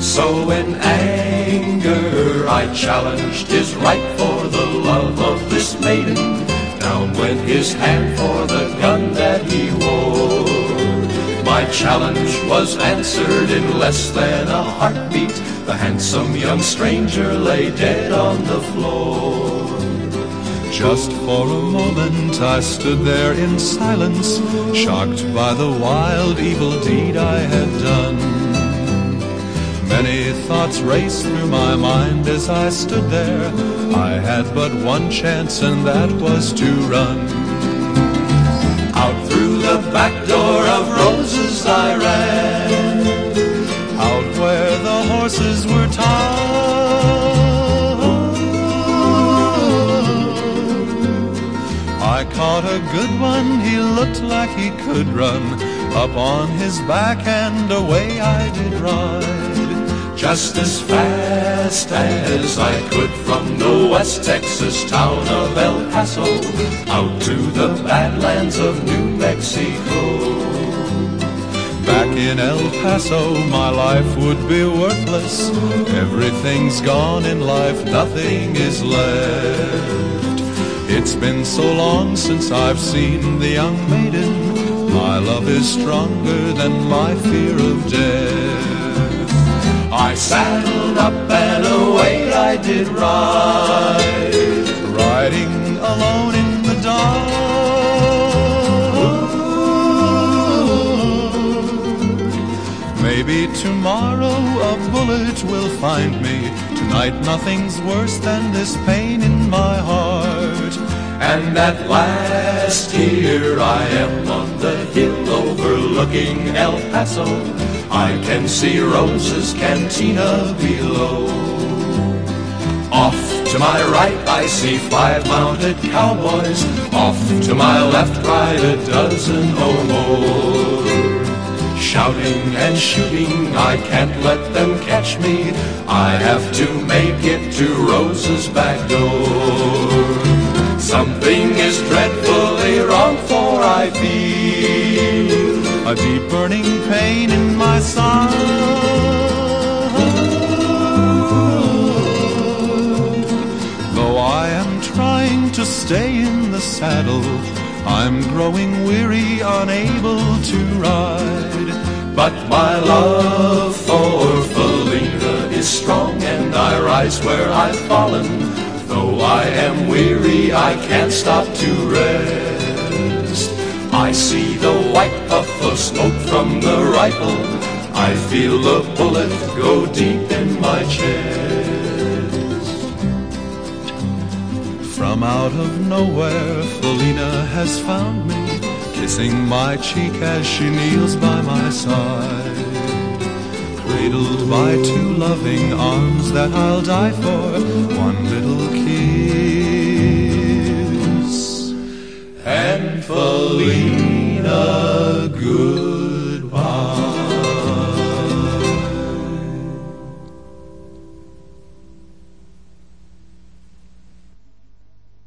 So in anger I challenged his right for the love of this maiden. Down went his hand for the gun that he wore. My challenge was answered in less than a heartbeat. The handsome young stranger lay dead on the floor. Just for a moment I stood there in silence, shocked by the wild evil deed I had done. Many thoughts raced through my mind as I stood there. I had but one chance, and that was to run. Out through the back door of Rosa's I ran, out where the horses were tied. I caught a good one, he looked like he could run. Up on his back and away I did ride. Just as fast as I could from the West Texas town of El Paso out to the badlands of New Mexico. Back in El Paso, my life would be worthless. Everything's gone in life, nothing is left. It's been so long since I've seen the young maiden. My love is stronger than my fear of death. I saddled up and away I did ride, riding alone in the dark. Maybe tomorrow a bullet will find me. Tonight nothing's worse than this pain in my heart. And at last here I am on the hill overlooking El Paso. I can see Rosa's cantina below. Off to my right I see five mounted cowboys. Off to my left ride a dozen or more. Shouting and shooting, I can't let them catch me. I have to make it to Rosa's back door. Something is dreadfully wrong, for I feel a deep burning pain in my soul. Though I am trying to stay in the saddle, I'm growing weary, unable to ride. But my love for Feleena is strong, and I rise where I've fallen. Though I am weary, I can't stop to rest. I see the white puff of smoke from the rifle. I feel the bullet go deep in my chest. From out of nowhere, Feleena has found me, kissing my cheek as she kneels by my side. Cradled by two loving arms that I'll die for, one